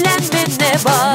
Evlenme ne var